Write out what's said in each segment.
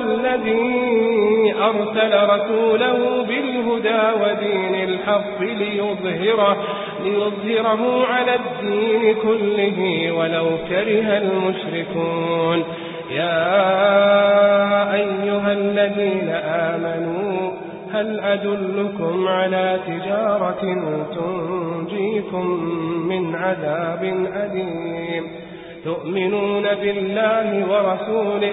الذي أرسل رسوله بالهدى ودين الحق ليظهره, ليظهره على الدين كله ولو كره المشركون. يا أيها الذين آمنوا هل أدلكم على تجارة تنجيكم من عذاب أليم؟ تؤمنون بالله ورسوله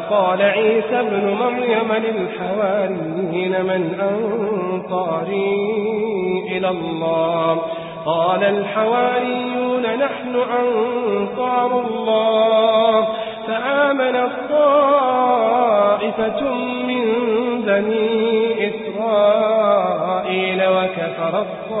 كما قال عيسى ابن مريم للحواريين من أنصاري إلى الله. قال الحواريون نحن أنصار الله. فآمن الطائفة من بني إسرائيل وكفر الطائفة.